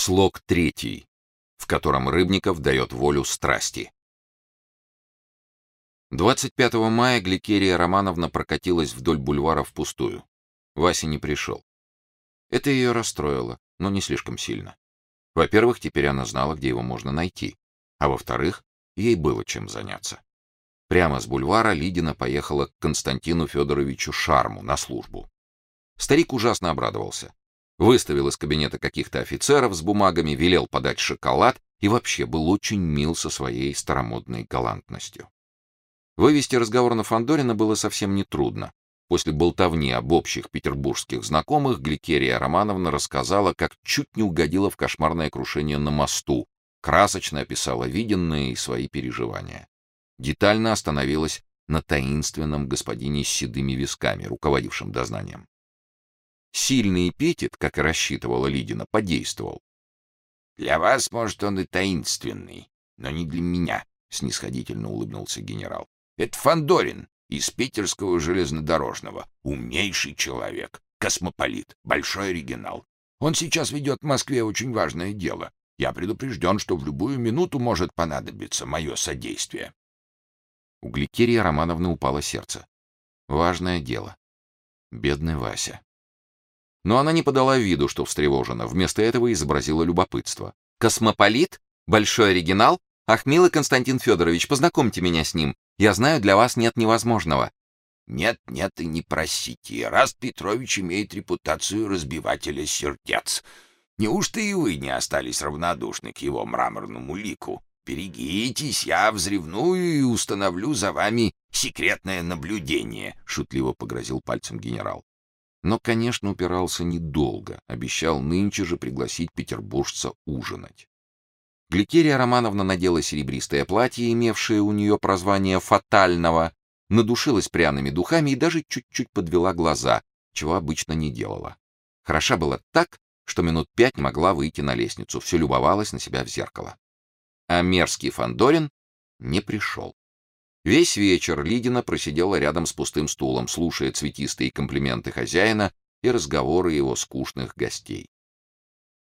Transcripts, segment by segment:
Слог третий, в котором Рыбников дает волю страсти. 25 мая Гликерия Романовна прокатилась вдоль бульвара впустую. Вася не пришел. Это ее расстроило, но не слишком сильно. Во-первых, теперь она знала, где его можно найти, а во-вторых, ей было чем заняться. Прямо с бульвара Лидина поехала к Константину Федоровичу Шарму на службу. Старик ужасно обрадовался. Выставил из кабинета каких-то офицеров с бумагами, велел подать шоколад и вообще был очень мил со своей старомодной галантностью. Вывести разговор на Фандорина было совсем не трудно. После болтовни об общих петербургских знакомых Гликерия Романовна рассказала, как чуть не угодила в кошмарное крушение на мосту, красочно описала виденное и свои переживания. Детально остановилась на таинственном господине с седыми висками, руководившем дознанием. Сильный эпитет, как и рассчитывала Лидина, подействовал. «Для вас, может, он и таинственный, но не для меня», — снисходительно улыбнулся генерал. «Это Фандорин из питерского железнодорожного. Умнейший человек, космополит, большой оригинал. Он сейчас ведет в Москве очень важное дело. Я предупрежден, что в любую минуту может понадобиться мое содействие». У Гликерии Романовны упало сердце. Важное дело. Бедный Вася. Но она не подала виду, что встревожена, вместо этого изобразила любопытство. «Космополит? Большой оригинал? Ах, милый Константин Федорович, познакомьте меня с ним. Я знаю, для вас нет невозможного». «Нет, нет и не просите. Раст Петрович имеет репутацию разбивателя сердец. Неужто и вы не остались равнодушны к его мраморному лику? Берегитесь, я взревную и установлю за вами секретное наблюдение», — шутливо погрозил пальцем генерал. Но, конечно, упирался недолго, обещал нынче же пригласить петербуржца ужинать. Гликерия Романовна надела серебристое платье, имевшее у нее прозвание «фатального», надушилась пряными духами и даже чуть-чуть подвела глаза, чего обычно не делала. Хороша была так, что минут пять могла выйти на лестницу, все любовалась на себя в зеркало. А мерзкий Фандорин не пришел. Весь вечер Лидина просидела рядом с пустым стулом, слушая цветистые комплименты хозяина и разговоры его скучных гостей.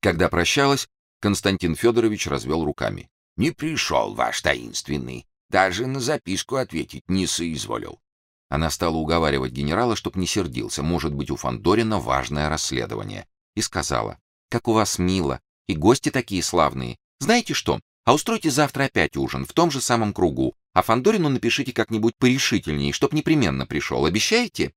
Когда прощалась, Константин Федорович развел руками. «Не пришел ваш таинственный. Даже на записку ответить не соизволил». Она стала уговаривать генерала, чтоб не сердился, может быть, у Фандорина важное расследование, и сказала, «Как у вас мило, и гости такие славные. Знаете что, а устройте завтра опять ужин в том же самом кругу, а Фандорину напишите как-нибудь порешительней, чтоб непременно пришел. Обещаете?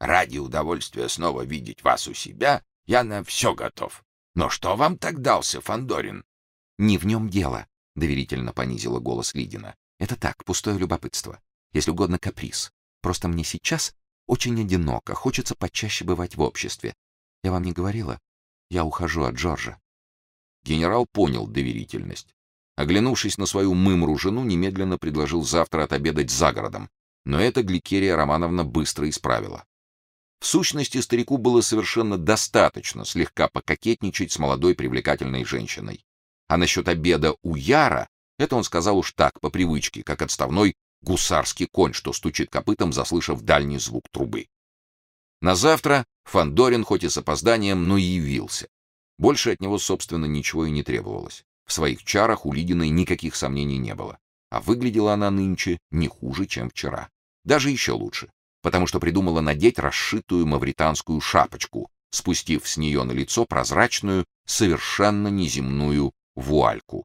Ради удовольствия снова видеть вас у себя, я на все готов. Но что вам так дался, Фандорин? Не в нем дело, доверительно понизила голос Лидина. Это так, пустое любопытство. Если угодно, каприз. Просто мне сейчас очень одиноко, хочется почаще бывать в обществе. Я вам не говорила? Я ухожу от Джорджа. Генерал понял доверительность. Оглянувшись на свою мымру жену, немедленно предложил завтра отобедать за городом, но это Гликерия Романовна быстро исправила. В сущности, старику было совершенно достаточно слегка пококетничать с молодой привлекательной женщиной. А насчет обеда у Яра, это он сказал уж так, по привычке, как отставной гусарский конь, что стучит копытом, заслышав дальний звук трубы. На завтра Фандорин хоть и с опозданием, но явился. Больше от него, собственно, ничего и не требовалось. В своих чарах у Лидиной никаких сомнений не было. А выглядела она нынче не хуже, чем вчера. Даже еще лучше, потому что придумала надеть расшитую мавританскую шапочку, спустив с нее на лицо прозрачную, совершенно неземную вуальку.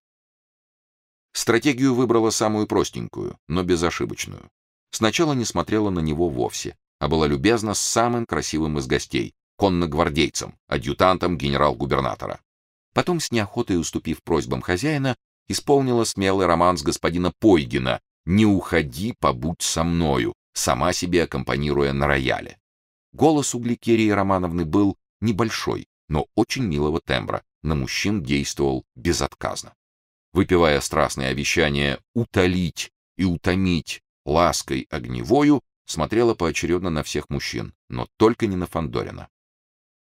Стратегию выбрала самую простенькую, но безошибочную. Сначала не смотрела на него вовсе, а была любезна с самым красивым из гостей, конногвардейцем, адъютантом генерал-губернатора. Потом, с неохотой уступив просьбам хозяина, исполнила смелый роман с господина Пойгина «Не уходи, побудь со мною», сама себе аккомпанируя на рояле. Голос у Гликерии Романовны был небольшой, но очень милого тембра, на мужчин действовал безотказно. Выпивая страстное обещание утолить и утомить лаской огневою, смотрела поочередно на всех мужчин, но только не на Фандорина.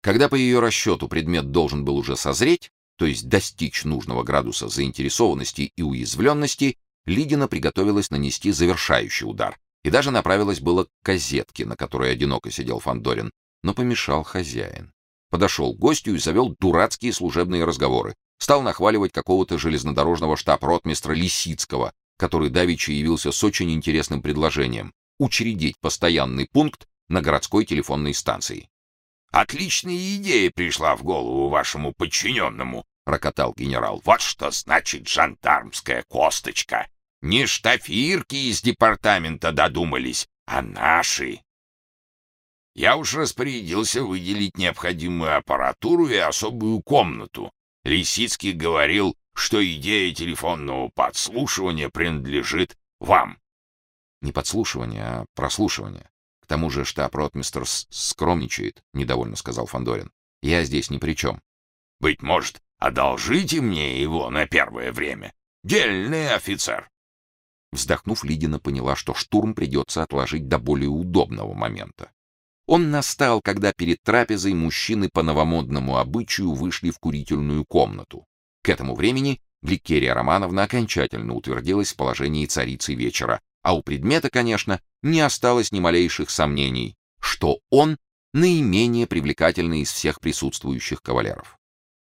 Когда по ее расчету предмет должен был уже созреть, то есть достичь нужного градуса заинтересованности и уязвленности, Лидина приготовилась нанести завершающий удар и даже направилась было к козетке, на которой одиноко сидел Фандорин, но помешал хозяин. подошел к гостю и завел дурацкие служебные разговоры. Стал нахваливать какого-то железнодорожного штаб-ротмистра Лисицкого, который давеча явился с очень интересным предложением учредить постоянный пункт на городской телефонной станции. Отличная идея пришла в голову вашему подчиненному, прокатал генерал. Вот что значит жандармская косточка. Не штафирки из департамента додумались, а наши. Я уж распорядился выделить необходимую аппаратуру и особую комнату. Лисицкий говорил, что идея телефонного подслушивания принадлежит вам. Не подслушивание, а прослушивание. К тому же штаб-ротмистр скромничает, недовольно сказал Фандорин. Я здесь ни при чем. Быть может, одолжите мне его на первое время. Дельный офицер. Вздохнув, Лидина поняла, что штурм придется отложить до более удобного момента. Он настал, когда перед трапезой мужчины по новомодному обычаю вышли в курительную комнату. К этому времени Гликерия Романовна окончательно утвердилась в положении царицы вечера, а у предмета, конечно, не осталось ни малейших сомнений, что он наименее привлекательный из всех присутствующих кавалеров.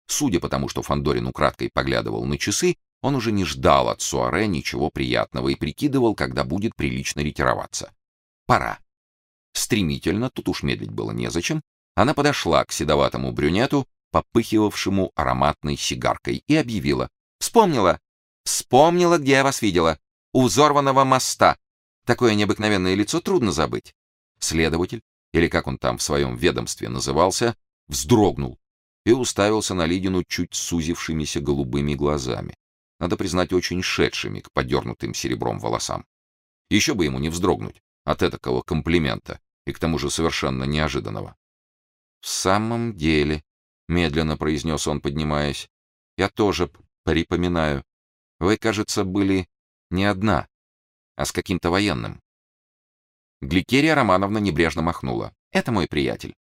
Судя по тому, что Фандорин украдкой поглядывал на часы, он уже не ждал от Суаре ничего приятного и прикидывал, когда будет прилично ретироваться. Пора. Стремительно, тут уж медлить было незачем, она подошла к седоватому брюнету, попыхивавшему ароматной сигаркой, и объявила. «Вспомнила! Вспомнила, где я вас видела! У взорванного моста! Такое необыкновенное лицо трудно забыть!» Следователь, или как он там в своем ведомстве назывался, вздрогнул и уставился на Лидину чуть сузившимися голубыми глазами. Надо признать, очень шедшими к подернутым серебром волосам. Еще бы ему не вздрогнуть от этого комплимента, и к тому же совершенно неожиданного. «В самом деле», — медленно произнес он, поднимаясь, — «я тоже припоминаю. Вы, кажется, были не одна, а с каким-то военным». Гликерия Романовна небрежно махнула. «Это мой приятель».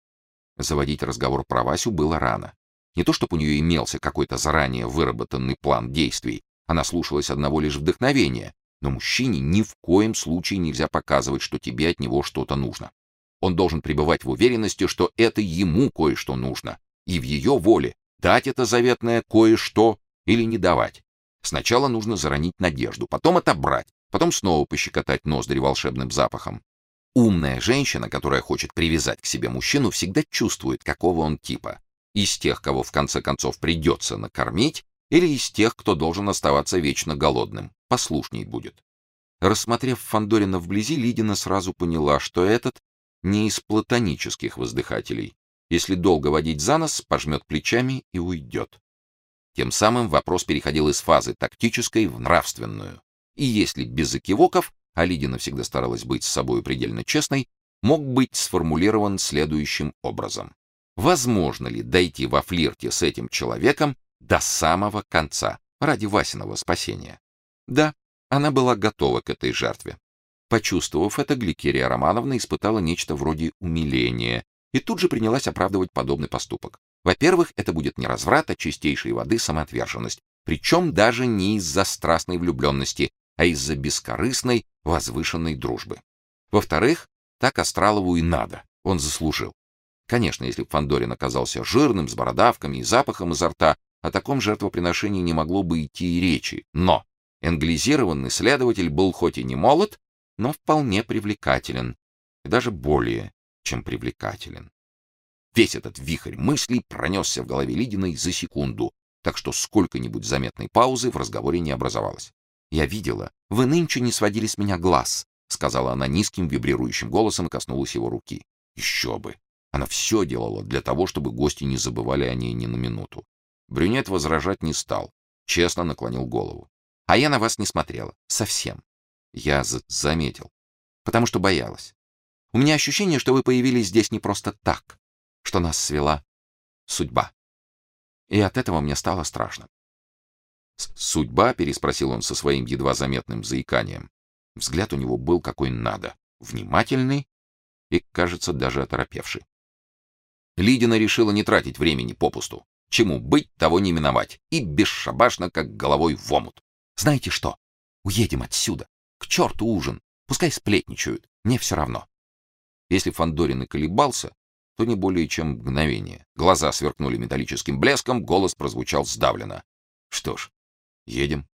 Заводить разговор про Васю было рано. Не то чтобы у нее имелся какой-то заранее выработанный план действий, она слушалась одного лишь вдохновения, но мужчине ни в коем случае нельзя показывать, что тебе от него что-то нужно. Он должен пребывать в уверенности, что это ему кое-что нужно, и в ее воле дать это заветное кое-что или не давать. Сначала нужно заронить надежду, потом отобрать, потом снова пощекотать ноздри волшебным запахом. Умная женщина, которая хочет привязать к себе мужчину, всегда чувствует, какого он типа. Из тех, кого в конце концов придется накормить, или из тех, кто должен оставаться вечно голодным послушней будет. Рассмотрев Фандорина вблизи, Лидина сразу поняла, что этот не из платонических воздыхателей. Если долго водить за нос, пожмет плечами и уйдет. Тем самым вопрос переходил из фазы тактической в нравственную. И если без экивоков, а Лидина всегда старалась быть с собой предельно честной, мог быть сформулирован следующим образом. Возможно ли дойти во флирте с этим человеком до самого конца ради Васиного спасения? Да, она была готова к этой жертве. Почувствовав это, Гликерия Романовна испытала нечто вроде умиления и тут же принялась оправдывать подобный поступок. Во-первых, это будет не разврат, а чистейшей воды самоотверженность, причем даже не из-за страстной влюбленности, а из-за бескорыстной, возвышенной дружбы. Во-вторых, так Астралову и надо, он заслужил. Конечно, если б Фандорин оказался жирным, с бородавками и запахом изо рта, о таком жертвоприношении не могло бы идти и речи. Но Англизированный следователь был хоть и не молод, но вполне привлекателен, и даже более, чем привлекателен. Весь этот вихрь мыслей пронесся в голове Лидиной за секунду, так что сколько-нибудь заметной паузы в разговоре не образовалось. «Я видела, вы нынче не сводили с меня глаз», — сказала она низким вибрирующим голосом и коснулась его руки. «Еще бы!» Она все делала для того, чтобы гости не забывали о ней ни на минуту. Брюнет возражать не стал, честно наклонил голову. А я на вас не смотрела. Совсем. Я заметил. Потому что боялась. У меня ощущение, что вы появились здесь не просто так, что нас свела судьба. И от этого мне стало страшно. «Судьба?» — переспросил он со своим едва заметным заиканием. Взгляд у него был какой надо, внимательный и, кажется, даже оторопевший. Лидина решила не тратить времени попусту. Чему быть, того не миновать. И бесшабашно, как головой в омут. Знаете что? Уедем отсюда. К черту ужин. Пускай сплетничают. Мне все равно. Если Фандорин и колебался, то не более чем мгновение. Глаза сверкнули металлическим блеском, голос прозвучал сдавленно. Что ж, едем.